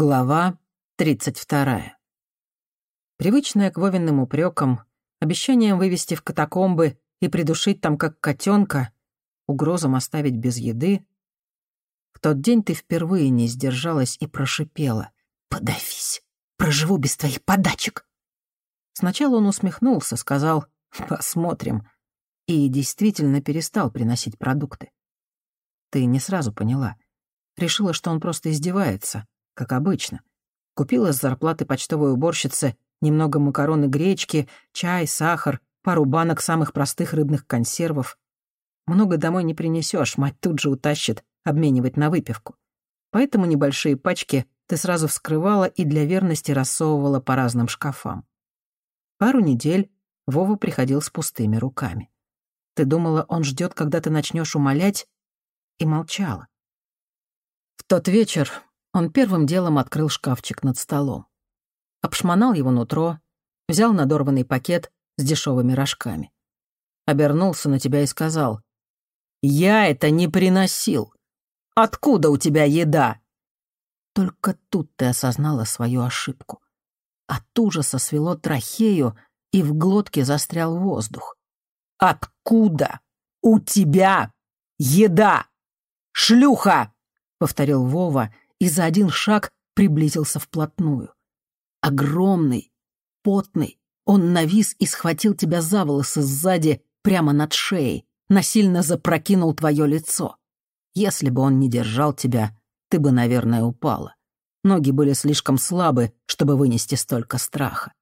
Глава 32. Привычная к Вовиным упрекам, обещанием вывести в катакомбы и придушить там как котенка, угрозам оставить без еды, в тот день ты впервые не сдержалась и прошипела. «Подавись! Проживу без твоих подачек!» Сначала он усмехнулся, сказал «посмотрим», и действительно перестал приносить продукты. Ты не сразу поняла. Решила, что он просто издевается — как обычно. Купила с зарплаты почтовой уборщицы немного макарон и гречки, чай, сахар, пару банок самых простых рыбных консервов. Много домой не принесешь, мать тут же утащит обменивать на выпивку. Поэтому небольшие пачки ты сразу вскрывала и для верности рассовывала по разным шкафам. Пару недель Вова приходил с пустыми руками. Ты думала, он ждет, когда ты начнешь умолять, и молчала. В тот вечер он первым делом открыл шкафчик над столом. Обшмонал его нутро, взял надорванный пакет с дешевыми рожками. Обернулся на тебя и сказал, «Я это не приносил. Откуда у тебя еда?» Только тут ты осознала свою ошибку. От ужаса свело трахею, и в глотке застрял воздух. «Откуда у тебя еда? Шлюха!» — повторил Вова и за один шаг приблизился вплотную. Огромный, потный, он навис и схватил тебя за волосы сзади, прямо над шеей, насильно запрокинул твое лицо. Если бы он не держал тебя, ты бы, наверное, упала. Ноги были слишком слабы, чтобы вынести столько страха.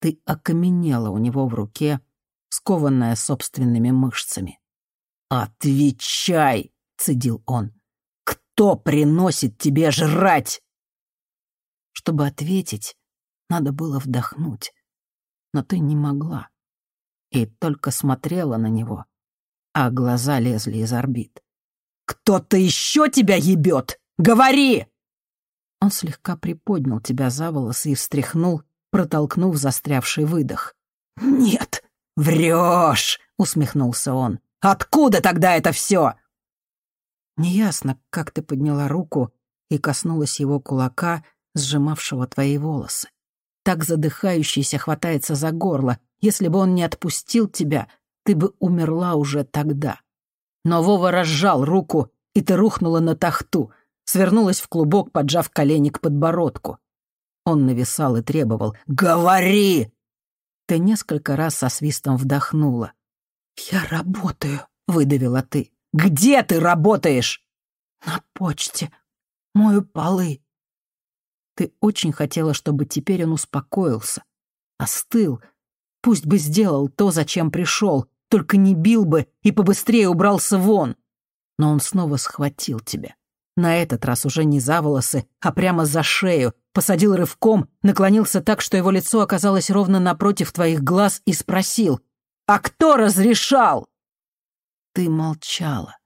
Ты окаменела у него в руке, скованная собственными мышцами. «Отвечай!» — цедил он. Кто приносит тебе жрать?» Чтобы ответить, надо было вдохнуть. Но ты не могла. И только смотрела на него, а глаза лезли из орбит. «Кто-то еще тебя ебет! Говори!» Он слегка приподнял тебя за волосы и встряхнул, протолкнув застрявший выдох. «Нет, врешь!» — усмехнулся он. «Откуда тогда это все?» Неясно, как ты подняла руку и коснулась его кулака, сжимавшего твои волосы. Так задыхающийся хватается за горло. Если бы он не отпустил тебя, ты бы умерла уже тогда. Но Вова разжал руку, и ты рухнула на тахту, свернулась в клубок, поджав колени к подбородку. Он нависал и требовал «Говори!» Ты несколько раз со свистом вдохнула. «Я работаю», — выдавила ты. Где ты работаешь?» «На почте. Мою полы». Ты очень хотела, чтобы теперь он успокоился, остыл. Пусть бы сделал то, зачем пришел, только не бил бы и побыстрее убрался вон. Но он снова схватил тебя. На этот раз уже не за волосы, а прямо за шею, посадил рывком, наклонился так, что его лицо оказалось ровно напротив твоих глаз и спросил «А кто разрешал?» Ты молчала.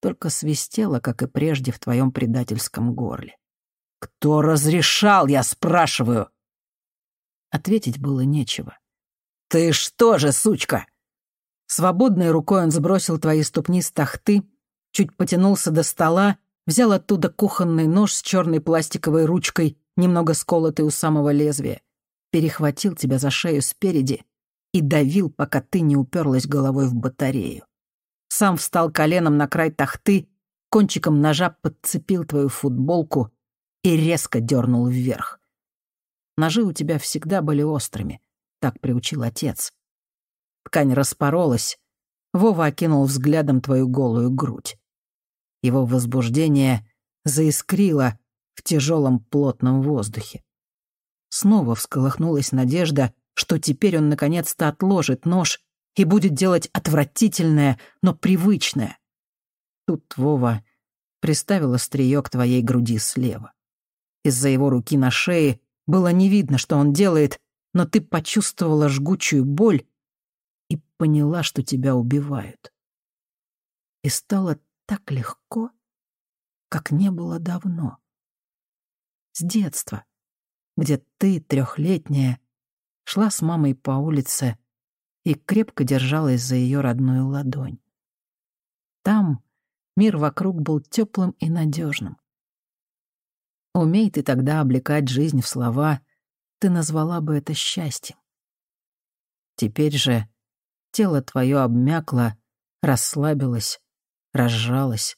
Только свистела, как и прежде, в твоем предательском горле. «Кто разрешал, я спрашиваю?» Ответить было нечего. «Ты что же, сучка?» Свободной рукой он сбросил твои ступни с тахты, чуть потянулся до стола, взял оттуда кухонный нож с черной пластиковой ручкой, немного сколотый у самого лезвия, перехватил тебя за шею спереди и давил, пока ты не уперлась головой в батарею сам встал коленом на край тахты, кончиком ножа подцепил твою футболку и резко дернул вверх. Ножи у тебя всегда были острыми, так приучил отец. Ткань распоролась, Вова окинул взглядом твою голую грудь. Его возбуждение заискрило в тяжелом плотном воздухе. Снова всколыхнулась надежда, что теперь он наконец-то отложит нож и будет делать отвратительное, но привычное. Тут Вова приставил острие к твоей груди слева. Из-за его руки на шее было не видно, что он делает, но ты почувствовала жгучую боль и поняла, что тебя убивают. И стало так легко, как не было давно. С детства, где ты, трехлетняя, шла с мамой по улице и крепко держалась за ее родную ладонь. Там мир вокруг был теплым и надежным. Умей ты тогда облекать жизнь в слова, ты назвала бы это счастьем. Теперь же тело твое обмякло, расслабилось, разжалось.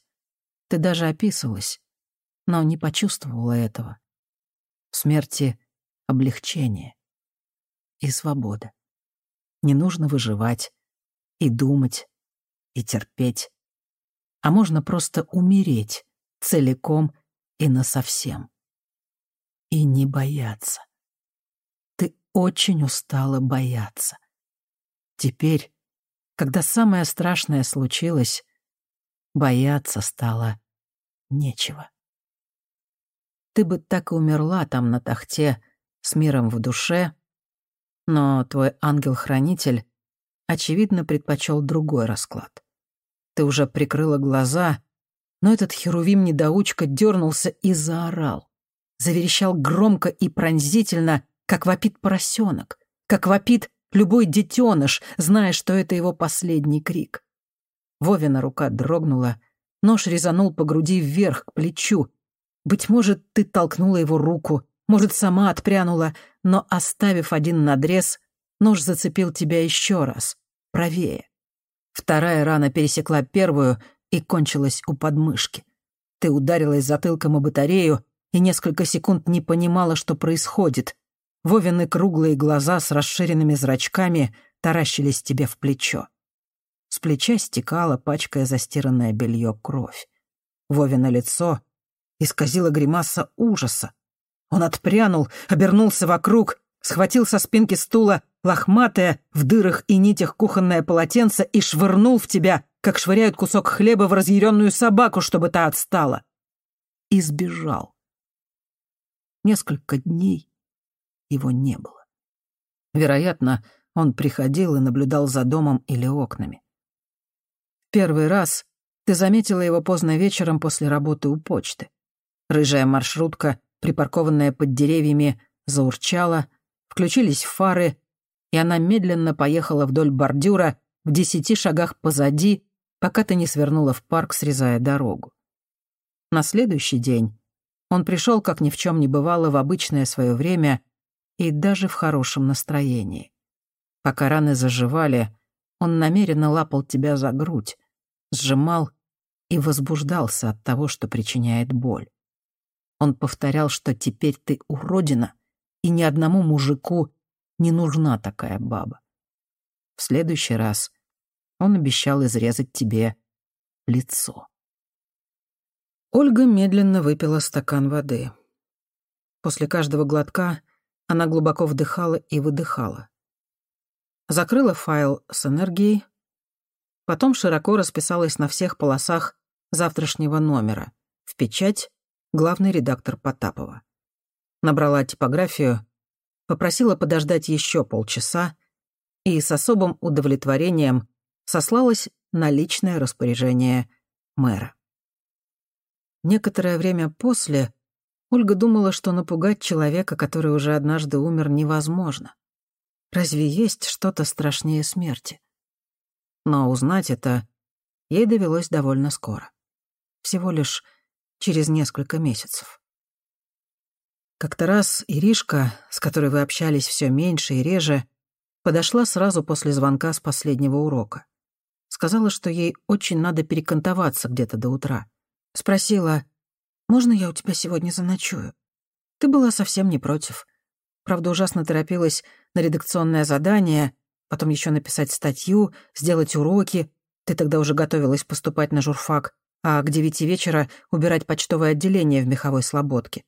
Ты даже описывалась, но не почувствовала этого. В смерти облегчение и свобода. Не нужно выживать и думать, и терпеть. А можно просто умереть целиком и насовсем. И не бояться. Ты очень устала бояться. Теперь, когда самое страшное случилось, бояться стало нечего. Ты бы так и умерла там на тахте с миром в душе, но твой ангел-хранитель, очевидно, предпочел другой расклад. Ты уже прикрыла глаза, но этот херувим-недоучка дернулся и заорал. Заверещал громко и пронзительно, как вопит поросенок, как вопит любой детеныш, зная, что это его последний крик. Вовина рука дрогнула, нож резанул по груди вверх, к плечу. Быть может, ты толкнула его руку, может, сама отпрянула, но, оставив один надрез, нож зацепил тебя еще раз, правее. Вторая рана пересекла первую и кончилась у подмышки. Ты ударилась затылком о батарею и несколько секунд не понимала, что происходит. Вовины круглые глаза с расширенными зрачками таращились тебе в плечо. С плеча стекала, пачкая застиранное белье, кровь. Вовина лицо исказило гримаса ужаса. Он отпрянул, обернулся вокруг, схватил со спинки стула лохматое в дырах и нитях кухонное полотенце и швырнул в тебя, как швыряют кусок хлеба в разъяренную собаку, чтобы та отстала. И сбежал. Несколько дней его не было. Вероятно, он приходил и наблюдал за домом или окнами. Первый раз ты заметила его поздно вечером после работы у почты. Рыжая маршрутка, припаркованная под деревьями, заурчала, включились фары, и она медленно поехала вдоль бордюра в десяти шагах позади, пока ты не свернула в парк, срезая дорогу. На следующий день он пришел, как ни в чем не бывало, в обычное свое время и даже в хорошем настроении. Пока раны заживали, он намеренно лапал тебя за грудь, сжимал и возбуждался от того, что причиняет боль. Он повторял, что теперь ты уродина, и ни одному мужику не нужна такая баба. В следующий раз он обещал изрезать тебе лицо. Ольга медленно выпила стакан воды. После каждого глотка она глубоко вдыхала и выдыхала. Закрыла файл с энергией, потом широко расписалась на всех полосах завтрашнего номера, в печать главный редактор Потапова. Набрала типографию, попросила подождать еще полчаса и с особым удовлетворением сослалась на личное распоряжение мэра. Некоторое время после Ольга думала, что напугать человека, который уже однажды умер, невозможно. Разве есть что-то страшнее смерти? Но узнать это ей довелось довольно скоро. Всего лишь через несколько месяцев. Как-то раз Иришка, с которой вы общались все меньше и реже, подошла сразу после звонка с последнего урока. Сказала, что ей очень надо перекантоваться где-то до утра. Спросила, «Можно я у тебя сегодня заночую?» Ты была совсем не против. Правда, ужасно торопилась на редакционное задание, потом еще написать статью, сделать уроки. Ты тогда уже готовилась поступать на журфак, а к девяти вечера убирать почтовое отделение в меховой слободке.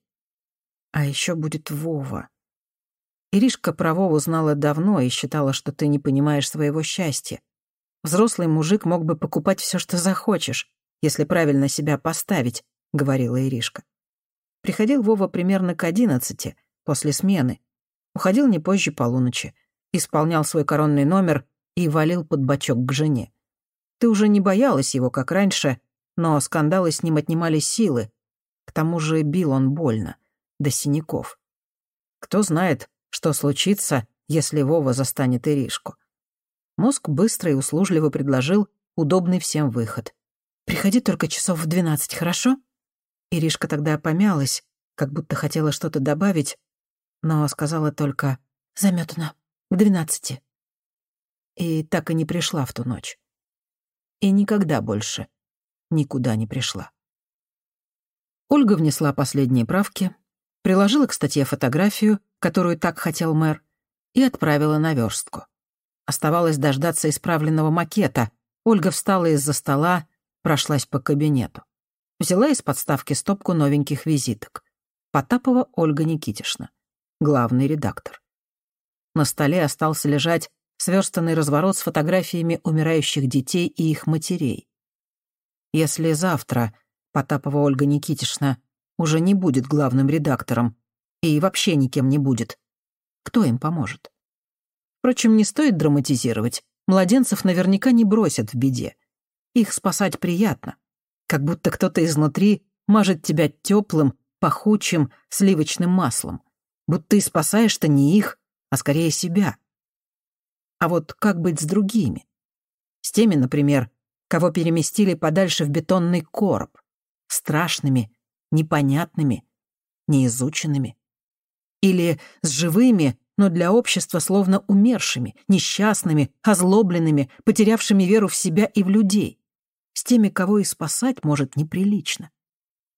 А еще будет Вова. Иришка про Вову знала давно и считала, что ты не понимаешь своего счастья. Взрослый мужик мог бы покупать все, что захочешь, если правильно себя поставить, — говорила Иришка. Приходил Вова примерно к одиннадцати, после смены, уходил не позже полуночи, исполнял свой коронный номер и валил под бочок к жене. Ты уже не боялась его, как раньше, но скандалы с ним отнимали силы. К тому же бил он больно, до синяков. Кто знает, что случится, если Вова застанет Иришку. Мозг быстро и услужливо предложил удобный всем выход. «Приходи только часов в двенадцать, хорошо?» Иришка тогда помялась, как будто хотела что-то добавить, но сказала только «заметано, к двенадцати». И так и не пришла в ту ночь. И никогда больше никуда не пришла. Ольга внесла последние правки, приложила к статье фотографию, которую так хотел мэр, и отправила на верстку. Оставалось дождаться исправленного макета. Ольга встала из-за стола, прошлась по кабинету. Взяла из подставки стопку новеньких визиток. Потапова Ольга Никитишна, главный редактор. На столе остался лежать сверстанный разворот с фотографиями умирающих детей и их матерей. Если завтра Потапова Ольга Никитишна уже не будет главным редактором и вообще никем не будет, кто им поможет? Впрочем, не стоит драматизировать. Младенцев наверняка не бросят в беде. Их спасать приятно. Как будто кто-то изнутри мажет тебя теплым, пахучим сливочным маслом. Будто ты спасаешь-то не их, а скорее себя. А вот как быть с другими? С теми, например, кого переместили подальше в бетонный короб. Страшными, непонятными, неизученными. Или с живыми, но для общества словно умершими, несчастными, озлобленными, потерявшими веру в себя и в людей. С теми, кого и спасать может неприлично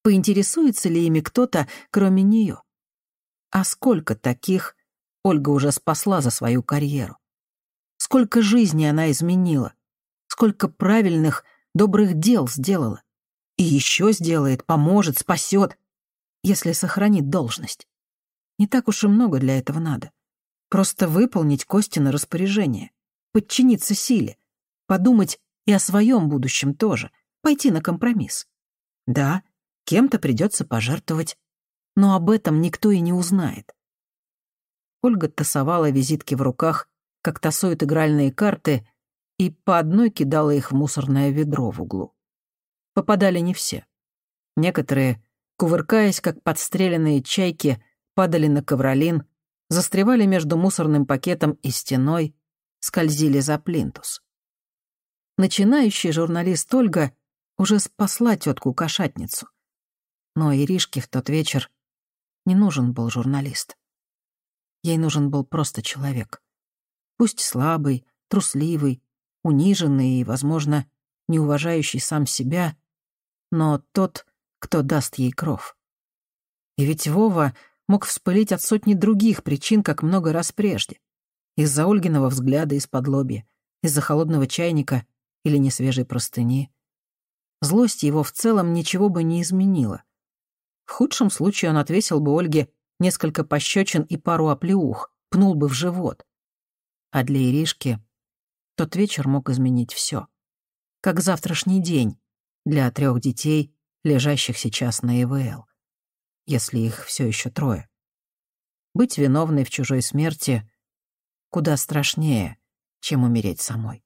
поинтересуется ли ими кто-то, кроме нее. А сколько таких Ольга уже спасла за свою карьеру? Сколько жизней она изменила? Сколько правильных, добрых дел сделала? И еще сделает, поможет, спасет, если сохранит должность. Не так уж и много для этого надо. Просто выполнить Костина распоряжение, подчиниться силе, подумать и о своем будущем тоже, пойти на компромисс. Да, Кем-то придется пожертвовать. Но об этом никто и не узнает. Ольга тасовала визитки в руках, как тасуют игральные карты, и по одной кидала их в мусорное ведро в углу. Попадали не все. Некоторые, кувыркаясь, как подстреленные чайки, падали на ковролин, застревали между мусорным пакетом и стеной, скользили за плинтус. Начинающий журналист Ольга уже спасла тетку-кошатницу — но Иришке в тот вечер не нужен был журналист. Ей нужен был просто человек. Пусть слабый, трусливый, униженный и, возможно, не уважающий сам себя, но тот, кто даст ей кров. И ведь Вова мог вспылить от сотни других причин, как много раз прежде. Из-за Ольгиного взгляда из-под лобья, из-за холодного чайника или несвежей простыни. Злость его в целом ничего бы не изменила. В худшем случае он отвесил бы Ольге несколько пощечин и пару оплеух, пнул бы в живот. А для Иришки тот вечер мог изменить все. Как завтрашний день для трех детей, лежащих сейчас на ИВЛ. Если их все еще трое. Быть виновной в чужой смерти куда страшнее, чем умереть самой.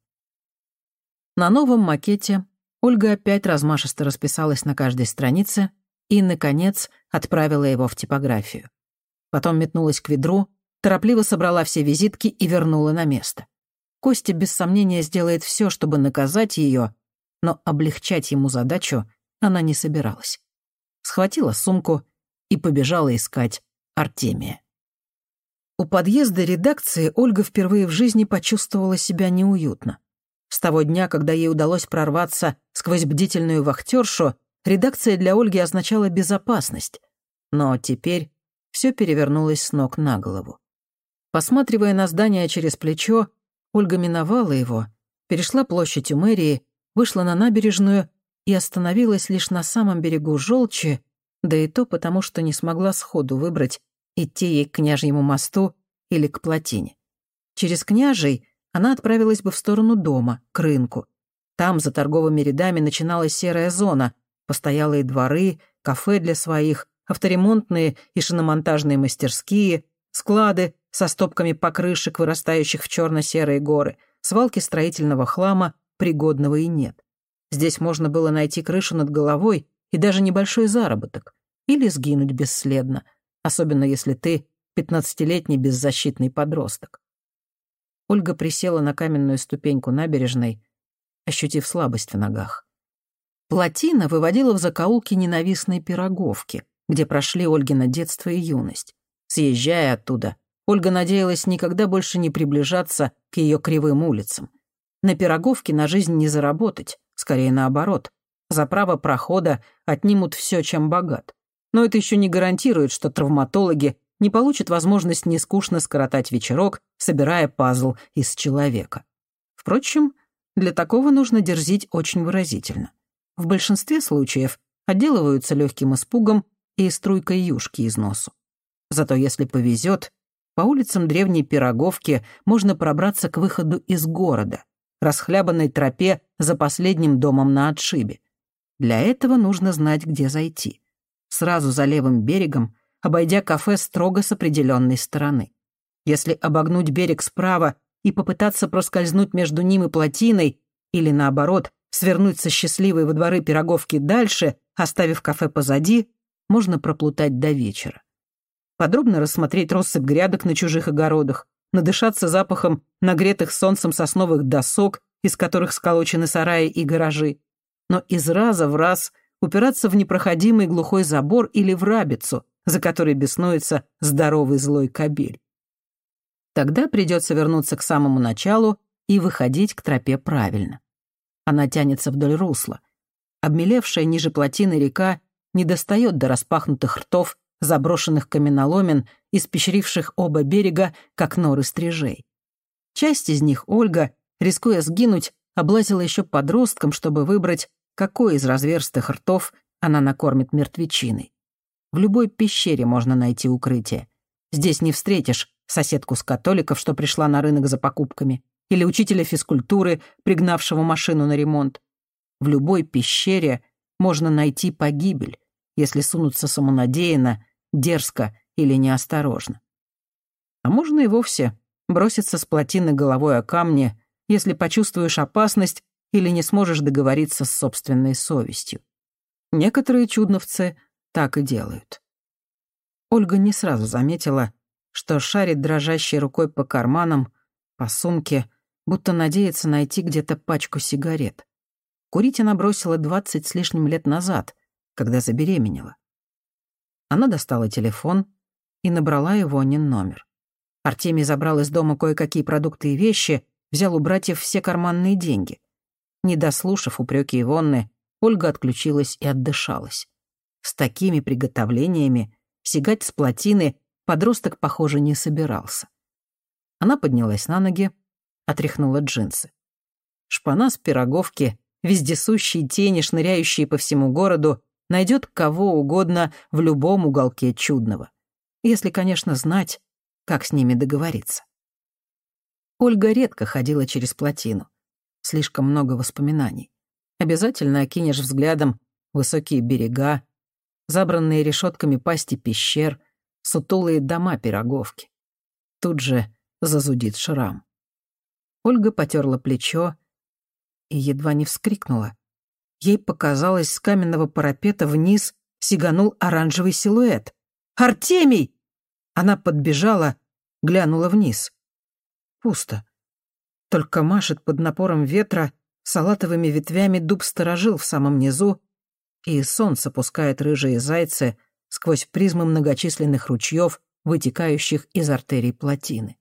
На новом макете Ольга опять размашисто расписалась на каждой странице и, наконец, отправила его в типографию. Потом метнулась к ведру, торопливо собрала все визитки и вернула на место. Костя без сомнения сделает все, чтобы наказать ее, но облегчать ему задачу она не собиралась. Схватила сумку и побежала искать Артемия. У подъезда редакции Ольга впервые в жизни почувствовала себя неуютно. С того дня, когда ей удалось прорваться сквозь бдительную вахтершу, Редакция для Ольги означала безопасность, но теперь все перевернулось с ног на голову. Посматривая на здание через плечо, Ольга миновала его, перешла площадь у мэрии, вышла на набережную и остановилась лишь на самом берегу Желчи, да и то потому, что не смогла сходу выбрать, идти ей к княжьему мосту или к плотине. Через княжей она отправилась бы в сторону дома, к рынку. Там, за торговыми рядами, начиналась серая зона, постоялые дворы, кафе для своих, авторемонтные и шиномонтажные мастерские, склады со стопками покрышек, вырастающих в черно-серые горы, свалки строительного хлама, пригодного и нет. Здесь можно было найти крышу над головой и даже небольшой заработок, или сгинуть бесследно, особенно если ты пятнадцатилетний беззащитный подросток. Ольга присела на каменную ступеньку набережной, ощутив слабость в ногах. Плотина выводила в закоулки ненавистной пироговки, где прошли Ольгина детство и юность. Съезжая оттуда, Ольга надеялась никогда больше не приближаться к ее кривым улицам. На Пироговке на жизнь не заработать, скорее наоборот. За право прохода отнимут все, чем богат. Но это еще не гарантирует, что травматологи не получат возможность нескучно скоротать вечерок, собирая пазл из человека. Впрочем, для такого нужно дерзить очень выразительно. В большинстве случаев отделываются легким испугом и струйкой юшки из носу. Зато если повезет, по улицам древней Пироговки можно пробраться к выходу из города, расхлябанной тропе за последним домом на отшибе. Для этого нужно знать, где зайти. Сразу за левым берегом, обойдя кафе строго с определенной стороны. Если обогнуть берег справа и попытаться проскользнуть между ним и плотиной, или наоборот, свернуть со счастливой во дворы Пироговки дальше, оставив кафе позади, можно проплутать до вечера. Подробно рассмотреть россыпь грядок на чужих огородах, надышаться запахом нагретых солнцем сосновых досок, из которых сколочены сараи и гаражи, но из раза в раз упираться в непроходимый глухой забор или в рабицу, за которой беснуется здоровый злой кобель. Тогда придется вернуться к самому началу и выходить к тропе правильно. Она тянется вдоль русла. Обмелевшая ниже плотины река не достает до распахнутых ртов заброшенных каменоломен, испещривших оба берега, как норы стрижей. Часть из них Ольга, рискуя сгинуть, облазила еще подростком, чтобы выбрать, какой из разверстых ртов она накормит мертвечиной. В любой пещере можно найти укрытие. Здесь не встретишь соседку с католиков, что пришла на рынок за покупками, или учителя физкультуры, пригнавшего машину на ремонт. В любой пещере можно найти погибель, если сунуться самонадеянно, дерзко или неосторожно. А можно и вовсе броситься с плотины головой о камни, если почувствуешь опасность или не сможешь договориться с собственной совестью. Некоторые чудновцы так и делают. Ольга не сразу заметила, что шарит дрожащей рукой по карманам, по сумке, будто надеется найти где-то пачку сигарет. Курить она бросила двадцать с лишним лет назад, когда забеременела. Она достала телефон и набрала его Нин номер. Артемий забрал из дома кое-какие продукты и вещи, взял у братьев все карманные деньги. Не дослушав упреки Ивонны, Ольга отключилась и отдышалась. С такими приготовлениями сигать с плотины подросток, похоже, не собирался. Она поднялась на ноги, отряхнула джинсы. Шпана с пироговки, вездесущие тени, шныряющие по всему городу, найдет кого угодно в любом уголке чудного. Если, конечно, знать, как с ними договориться. Ольга редко ходила через плотину. Слишком много воспоминаний. Обязательно окинешь взглядом высокие берега, забранные решетками пасти пещер, сутулые дома пироговки. Тут же зазудит шрам. Ольга потерла плечо и едва не вскрикнула. Ей показалось, с каменного парапета вниз сиганул оранжевый силуэт. «Артемий!» Она подбежала, глянула вниз. Пусто. Только машет под напором ветра, салатовыми ветвями дуб сторожил в самом низу, и солнце пускает рыжие зайцы сквозь призмы многочисленных ручьев, вытекающих из артерий плотины.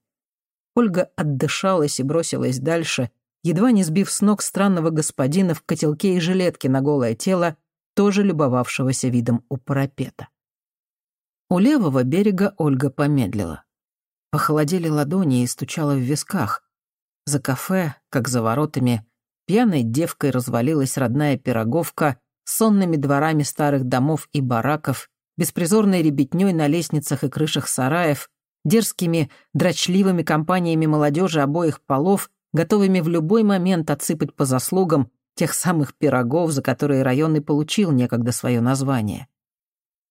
Ольга отдышалась и бросилась дальше, едва не сбив с ног странного господина в котелке и жилетке на голое тело, тоже любовавшегося видом у парапета. У левого берега Ольга помедлила. Похолодели ладони и стучала в висках. За кафе, как за воротами, пьяной девкой развалилась родная пироговка с сонными дворами старых домов и бараков, беспризорной ребятней на лестницах и крышах сараев, дерзкими, дрочливыми компаниями молодежи обоих полов готовыми в любой момент отсыпать по заслугам тех самых пирогов, за которые район и получил некогда свое название.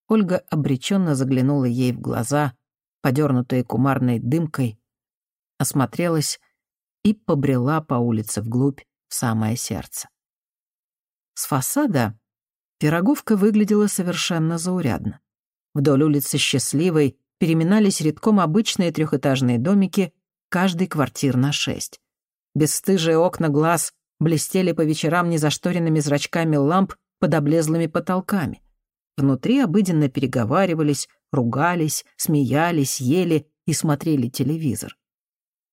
Ольга обреченно заглянула ей в глаза, подернутые кумарной дымкой, осмотрелась и побрела по улице вглубь в самое сердце. С фасада пироговка выглядела совершенно заурядно. Вдоль улицы Счастливой переминались редком обычные трехэтажные домики, каждый квартир на шесть. Бесстыжие окна глаз блестели по вечерам незашторенными зрачками ламп под облезлыми потолками. Внутри обыденно переговаривались, ругались, смеялись, ели и смотрели телевизор.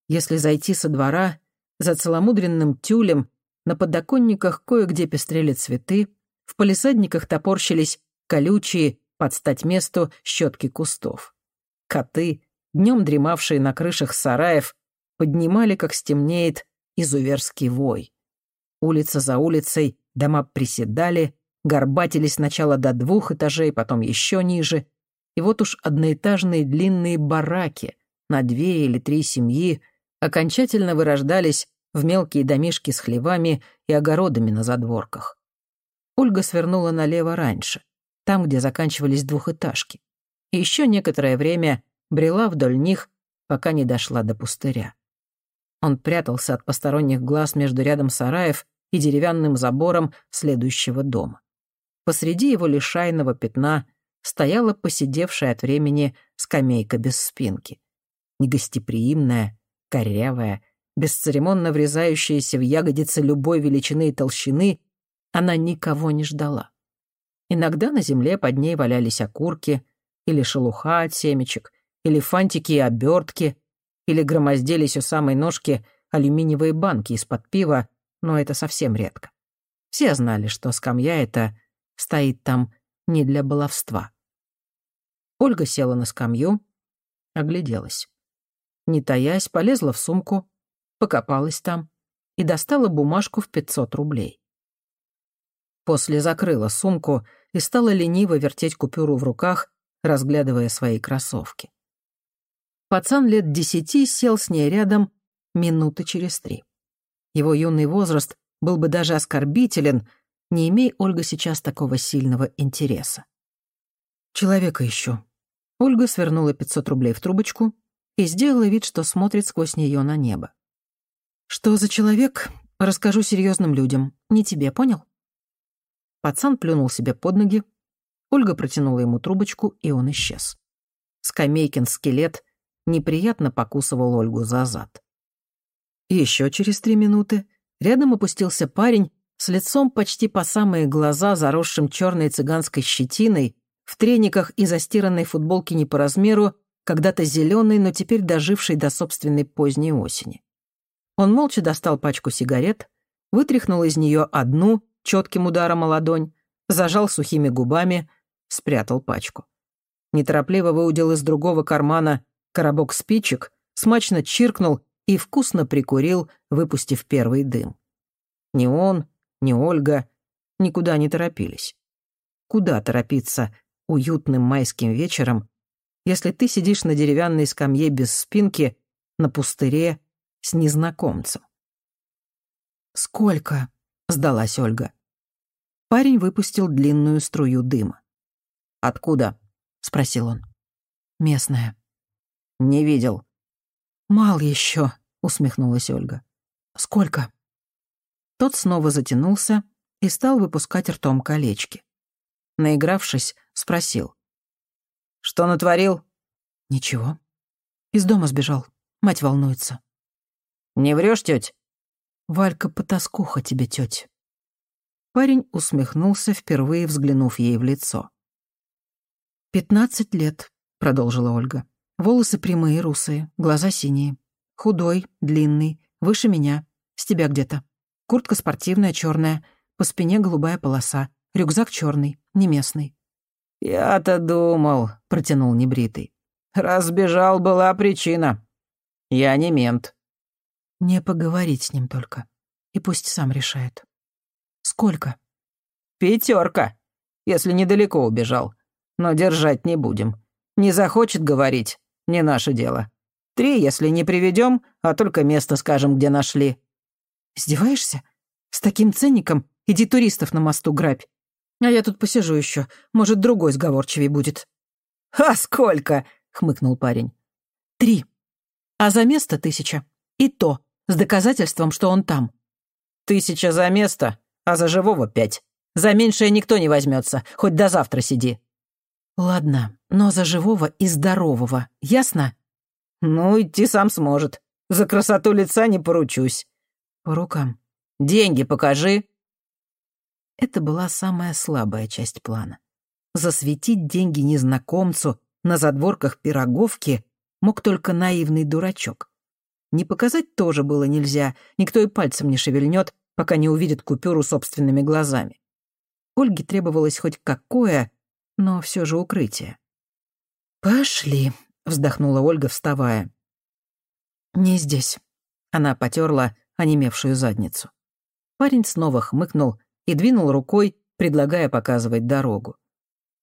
Если зайти со двора, за целомудренным тюлем на подоконниках кое-где пестрели цветы, в палисадниках топорщились колючие, под стать месту, щетки кустов. Коты, днем дремавшие на крышах сараев, поднимали, как стемнеет, изуверский вой. Улица за улицей, дома приседали, горбатились сначала до двух этажей, потом еще ниже, и вот уж одноэтажные длинные бараки на две или три семьи окончательно вырождались в мелкие домишки с хлевами и огородами на задворках. Ольга свернула налево раньше, там, где заканчивались двухэтажки, и еще некоторое время брела вдоль них, пока не дошла до пустыря. Он прятался от посторонних глаз между рядом сараев и деревянным забором следующего дома. Посреди его лишайного пятна стояла посидевшая от времени скамейка без спинки. Негостеприимная, корявая, бесцеремонно врезающаяся в ягодицы любой величины и толщины, она никого не ждала. Иногда на земле под ней валялись окурки, или шелуха от семечек, или фантики и обертки, или громоздились у самой ножки алюминиевые банки из-под пива, но это совсем редко. Все знали, что скамья эта стоит там не для баловства. Ольга села на скамью, огляделась. Не таясь, полезла в сумку, покопалась там и достала бумажку в 500 рублей. После закрыла сумку и стала лениво вертеть купюру в руках, разглядывая свои кроссовки. Пацан лет десяти сел с ней рядом минуты через три. Его юный возраст был бы даже оскорбителен, не имея Ольга сейчас такого сильного интереса. «Человека ищу». Ольга свернула 500 рублей в трубочку и сделала вид, что смотрит сквозь нее на небо. «Что за человек? Расскажу серьезным людям. Не тебе, понял?» Пацан плюнул себе под ноги. Ольга протянула ему трубочку, и он исчез. Скамейкин скелет неприятно покусывал Ольгу за зад. Еще через три минуты рядом опустился парень с лицом почти по самые глаза, заросшим черной цыганской щетиной, в трениках и застиранной футболке не по размеру, когда-то зеленый, но теперь доживший до собственной поздней осени. Он молча достал пачку сигарет, вытряхнул из нее одну, четким ударом о ладонь, зажал сухими губами, спрятал пачку. Неторопливо выудил из другого кармана коробок спичек, смачно чиркнул и вкусно прикурил, выпустив первый дым. Ни он, ни Ольга никуда не торопились. Куда торопиться уютным майским вечером, если ты сидишь на деревянной скамье без спинки на пустыре с незнакомцем? «Сколько?» — сдалась Ольга. Парень выпустил длинную струю дыма. «Откуда?» — спросил он. «Местная». «Не видел». «Мал еще», — усмехнулась Ольга. «Сколько?» Тот снова затянулся и стал выпускать ртом колечки. Наигравшись, спросил. «Что натворил?» «Ничего. Из дома сбежал. Мать волнуется». «Не врешь, теть?» «Валька, потаскуха тебе, тетя». Парень усмехнулся, впервые взглянув ей в лицо. «Пятнадцать лет», — продолжила Ольга. «Волосы прямые, русые, глаза синие. Худой, длинный, выше меня, с тебя где-то. Куртка спортивная, черная, по спине голубая полоса, рюкзак черный, не местный. «Я-то думал», — протянул небритый. «Разбежал была причина. Я не мент». «Не поговорить с ним только. И пусть сам решает». «Сколько?» Пятерка, если недалеко убежал. Но держать не будем. Не захочет говорить, не наше дело. Три, если не приведем, а только место скажем, где нашли. Издеваешься? С таким ценником иди туристов на мосту грабь. А я тут посижу еще. Может, другой сговорчивей будет». «А сколько?» — хмыкнул парень. «Три. А за место тысяча. И то, с доказательством, что он там». «Тысяча за место, а за живого пять. За меньшее никто не возьмется, хоть до завтра сиди». «Ладно, но за живого и здорового, ясно?» «Ну, идти сам сможет. За красоту лица не поручусь». «По рукам». «Деньги покажи». Это была самая слабая часть плана. засветить деньги незнакомцу на задворках пироговки мог только наивный дурачок. Не показать тоже было нельзя, никто и пальцем не шевельнет, пока не увидит купюру собственными глазами. Ольге требовалось хоть какое, но все же укрытие. «Пошли», — вздохнула Ольга, вставая. «Не здесь». Она потерла онемевшую задницу. Парень снова хмыкнул и двинул рукой, предлагая показывать дорогу.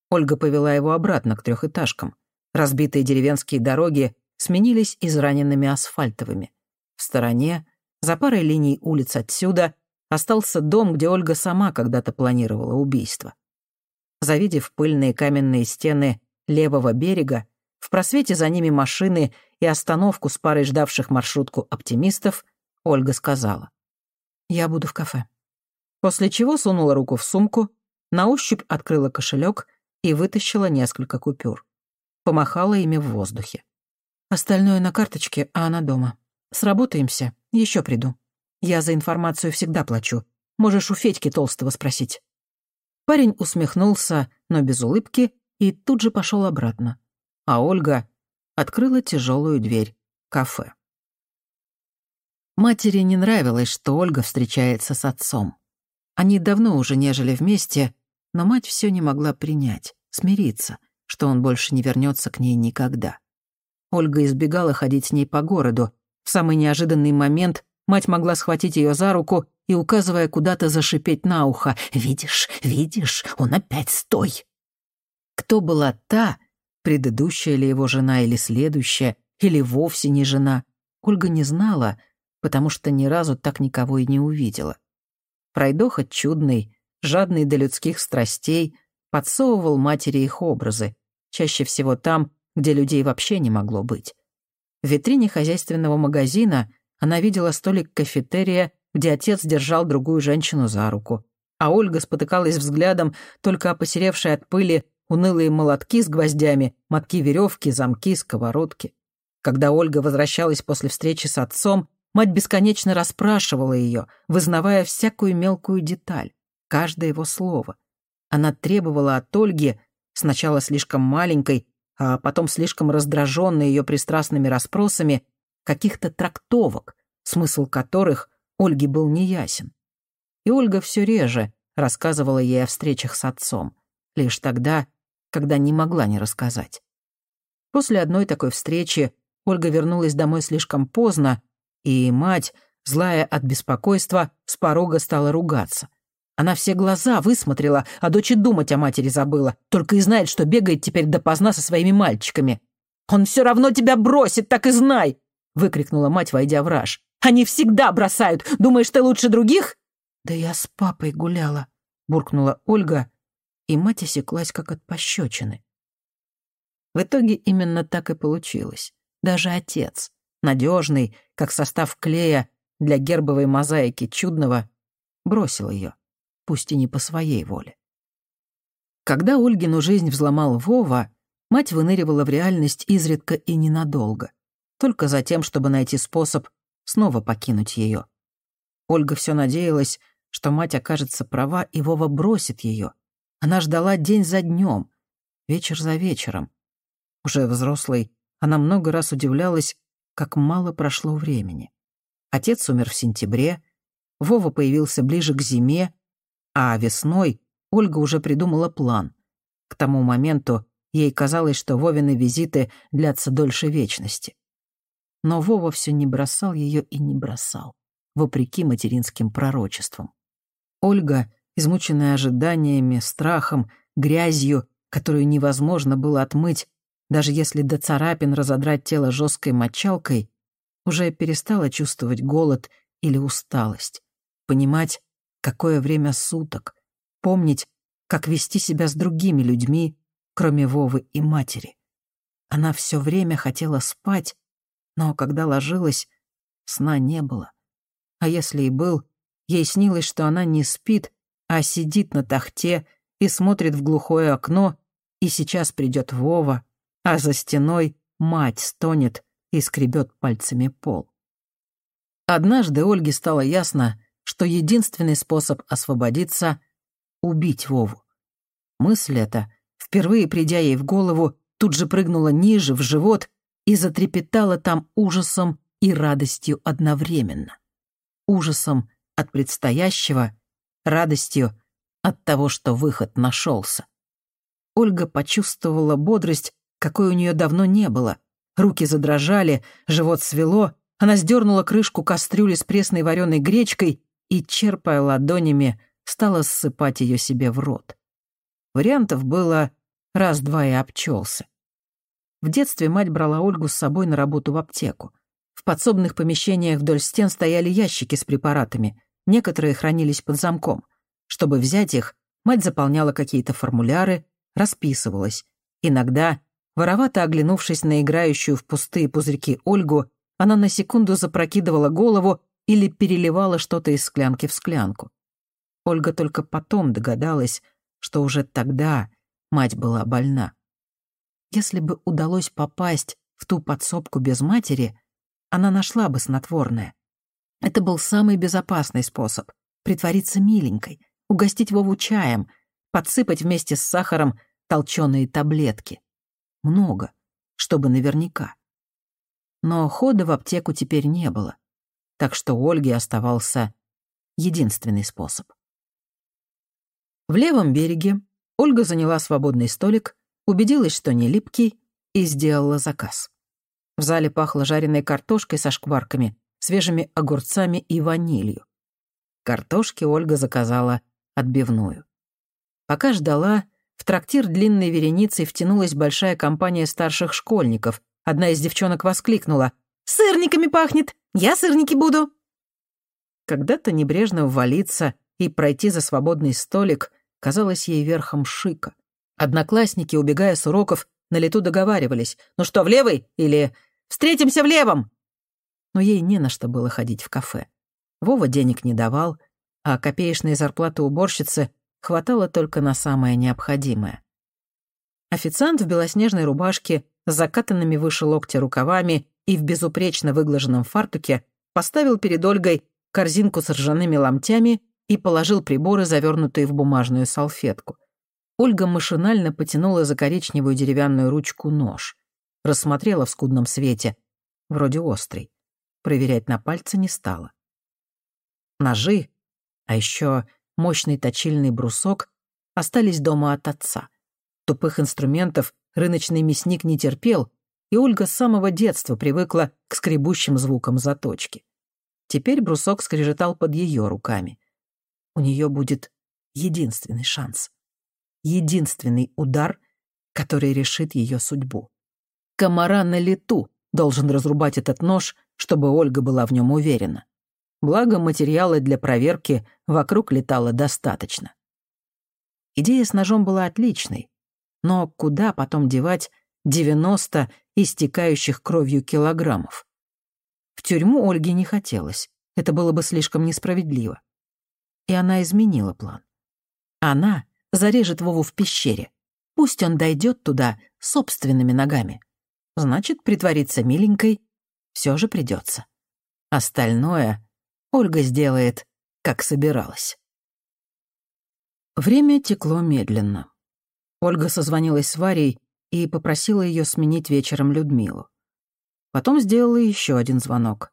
Ольга повела его обратно к трехэтажкам. Разбитые деревенские дороги сменились израненными асфальтовыми. В стороне, за парой линий улиц отсюда, остался дом, где Ольга сама когда-то планировала убийство. Завидев пыльные каменные стены левого берега, в просвете за ними машины и остановку с парой ждавших маршрутку оптимистов, Ольга сказала. «Я буду в кафе». После чего сунула руку в сумку, на ощупь открыла кошелек и вытащила несколько купюр. Помахала ими в воздухе. «Остальное на карточке, а она дома. Сработаемся, еще приду. Я за информацию всегда плачу. Можешь у Федьки Толстого спросить». Парень усмехнулся, но без улыбки, и тут же пошел обратно. А Ольга открыла тяжелую дверь кафе. Матери не нравилось, что Ольга встречается с отцом. Они давно уже не жили вместе, но мать все не могла принять, смириться, что он больше не вернется к ней никогда. Ольга избегала ходить с ней по городу. В самый неожиданный момент мать могла схватить ее за руку и, указывая куда-то, зашипеть на ухо. «Видишь, видишь, он опять стой!» Кто была та, предыдущая ли его жена или следующая, или вовсе не жена, Ольга не знала, потому что ни разу так никого и не увидела. Пройдоха чудный, жадный до людских страстей, подсовывал матери их образы, чаще всего там, где людей вообще не могло быть. В витрине хозяйственного магазина она видела столик кафетерия, где отец держал другую женщину за руку, а Ольга спотыкалась взглядом только о посеревшей от пыли унылые молотки с гвоздями, мотки веревки, замки, сковородки. Когда Ольга возвращалась после встречи с отцом, мать бесконечно расспрашивала ее, вызнавая всякую мелкую деталь каждое его слово. Она требовала от Ольги, сначала слишком маленькой, а потом слишком раздраженной ее пристрастными расспросами, каких-то трактовок, смысл которых Ольге был неясен. И Ольга все реже рассказывала ей о встречах с отцом, лишь тогда, когда не могла не рассказать. После одной такой встречи Ольга вернулась домой слишком поздно, и мать, злая от беспокойства, с порога стала ругаться. Она все глаза высмотрела, а дочь и думать о матери забыла. Только и знает, что бегает теперь допоздна со своими мальчиками. «Он все равно тебя бросит, так и знай!» — выкрикнула мать, войдя в раж. «Они всегда бросают! Думаешь, ты лучше других?» «Да я с папой гуляла», — буркнула Ольга, и мать осеклась, как от пощечины. В итоге именно так и получилось. Даже отец, надежный, как состав клея для гербовой мозаики чудного, бросил ее пусть и не по своей воле. Когда Ольгину жизнь взломал Вова, мать выныривала в реальность изредка и ненадолго, только за тем, чтобы найти способ снова покинуть ее. Ольга все надеялась, что мать окажется права, и Вова бросит ее. Она ждала день за днем, вечер за вечером. Уже взрослой, она много раз удивлялась, как мало прошло времени. Отец умер в сентябре, Вова появился ближе к зиме, а весной Ольга уже придумала план. К тому моменту ей казалось, что Вовины визиты длятся дольше вечности. Но Вова все не бросал ее и не бросал, вопреки материнским пророчествам. Ольга, измученная ожиданиями, страхом, грязью, которую невозможно было отмыть, даже если до царапин разодрать тело жесткой мочалкой, уже перестала чувствовать голод или усталость, понимать, какое время суток, помнить, как вести себя с другими людьми, кроме Вовы и матери. Она все время хотела спать, но когда ложилась, сна не было. А если и был, ей снилось, что она не спит, а сидит на тахте и смотрит в глухое окно, и сейчас придет Вова, а за стеной мать стонет и скребет пальцами пол. Однажды Ольге стало ясно, что единственный способ освободиться — убить Вову. Мысль эта, впервые придя ей в голову, тут же прыгнула ниже, в живот, и затрепетала там ужасом и радостью одновременно. Ужасом от предстоящего, радостью от того, что выход нашелся. Ольга почувствовала бодрость, какой у нее давно не было. Руки задрожали, живот свело, она сдернула крышку кастрюли с пресной вареной гречкой и, черпая ладонями, стала ссыпать ее себе в рот. Вариантов было раз-два и обчелся. В детстве мать брала Ольгу с собой на работу в аптеку. В подсобных помещениях вдоль стен стояли ящики с препаратами, некоторые хранились под замком. Чтобы взять их, мать заполняла какие-то формуляры, расписывалась. Иногда, воровато оглянувшись на играющую в пустые пузырьки Ольгу, она на секунду запрокидывала голову или переливала что-то из склянки в склянку. Ольга только потом догадалась, что уже тогда мать была больна. Если бы удалось попасть в ту подсобку без матери, она нашла бы снотворное. Это был самый безопасный способ — притвориться миленькой, угостить Вову чаем, подсыпать вместе с сахаром толченые таблетки. Много, чтобы наверняка. Но хода в аптеку теперь не было, так что у Ольги оставался единственный способ. В левом береге Ольга заняла свободный столик, убедилась, что не липкий, и сделала заказ. В зале пахло жареной картошкой со шкварками, свежими огурцами и ванилью. Картошки Ольга заказала отбивную. Пока ждала, в трактир длинной вереницей втянулась большая компания старших школьников. Одна из девчонок воскликнула «Сырниками пахнет! Я сырники буду!» Когда-то небрежно ввалиться и пройти за свободный столик казалось ей верхом шика. Одноклассники, убегая с уроков, на лету договаривались. «Ну что, в левый?» или «Встретимся в левом!» Но ей не на что было ходить в кафе. Вова денег не давал, а копеечной зарплаты уборщицы хватало только на самое необходимое. Официант в белоснежной рубашке с закатанными выше локтя рукавами и в безупречно выглаженном фартуке поставил перед Ольгой корзинку с ржаными ломтями и положил приборы, завернутые в бумажную салфетку. Ольга машинально потянула за коричневую деревянную ручку нож. Рассмотрела в скудном свете. Вроде острый. Проверять на пальце не стала. Ножи, а еще мощный точильный брусок, остались дома от отца. Тупых инструментов рыночный мясник не терпел, и Ольга с самого детства привыкла к скребущим звукам заточки. Теперь брусок скрежетал под ее руками у нее будет единственный шанс. Единственный удар, который решит ее судьбу. Комара на лету должен разрубать этот нож, чтобы Ольга была в нем уверена. Благо, материала для проверки вокруг летало достаточно. Идея с ножом была отличной, но куда потом девать 90 истекающих кровью килограммов? В тюрьму Ольге не хотелось, это было бы слишком несправедливо и она изменила план. Она зарежет Вову в пещере. Пусть он дойдет туда собственными ногами. Значит, притвориться миленькой все же придется. Остальное Ольга сделает, как собиралась. Время текло медленно. Ольга созвонилась с Варей и попросила ее сменить вечером Людмилу. Потом сделала еще один звонок.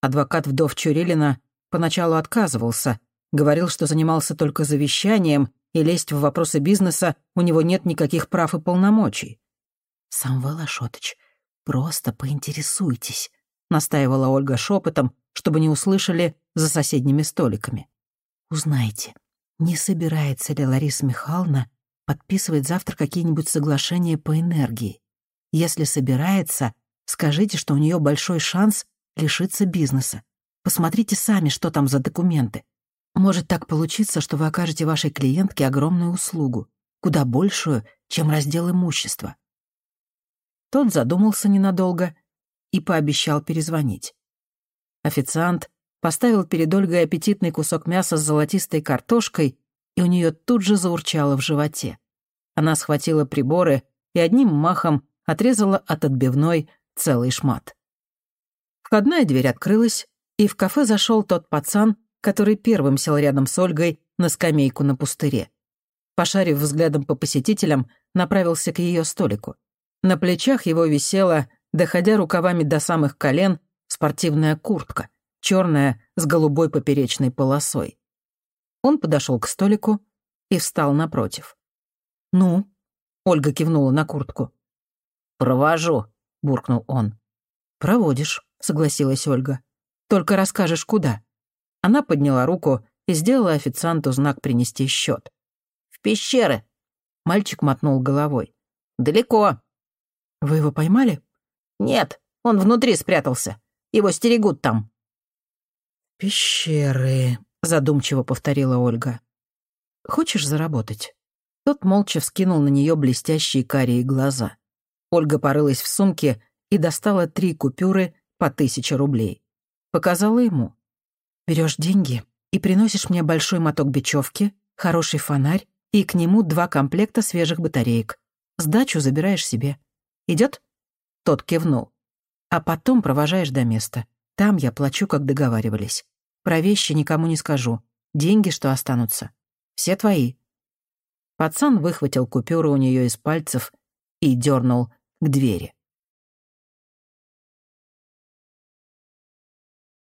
Адвокат вдов Чурилина поначалу отказывался, Говорил, что занимался только завещанием, и лезть в вопросы бизнеса у него нет никаких прав и полномочий. «Самвел Ашотыч, просто поинтересуйтесь», — настаивала Ольга шепотом, чтобы не услышали за соседними столиками. «Узнайте, не собирается ли Лариса Михайловна подписывать завтра какие-нибудь соглашения по энергии? Если собирается, скажите, что у нее большой шанс лишиться бизнеса. Посмотрите сами, что там за документы. Может так получиться, что вы окажете вашей клиентке огромную услугу, куда большую, чем раздел имущества. Тот задумался ненадолго и пообещал перезвонить. Официант поставил перед Ольгой аппетитный кусок мяса с золотистой картошкой, и у нее тут же заурчало в животе. Она схватила приборы и одним махом отрезала от отбивной целый шмат. Входная дверь открылась, и в кафе зашел тот пацан, который первым сел рядом с Ольгой на скамейку на пустыре. Пошарив взглядом по посетителям, направился к ее столику. На плечах его висела, доходя рукавами до самых колен, спортивная куртка, черная с голубой поперечной полосой. Он подошел к столику и встал напротив. «Ну?» — Ольга кивнула на куртку. «Провожу», — буркнул он. «Проводишь», — согласилась Ольга. «Только расскажешь, куда». Она подняла руку и сделала официанту знак принести счет. «В пещеры», — мальчик мотнул головой. «Далеко». «Вы его поймали?» «Нет, он внутри спрятался. Его стерегут там». «Пещеры», — задумчиво повторила Ольга. «Хочешь заработать?» Тот молча вскинул на нее блестящие карие глаза. Ольга порылась в сумке и достала три купюры по тысяче рублей. Показала ему. Берешь деньги и приносишь мне большой моток бечевки, хороший фонарь и к нему два комплекта свежих батареек. Сдачу забираешь себе. Идет? Тот кивнул. А потом провожаешь до места. Там я плачу, как договаривались. Про вещи никому не скажу. Деньги, что останутся, все твои. Пацан выхватил купюру у нее из пальцев и дернул к двери.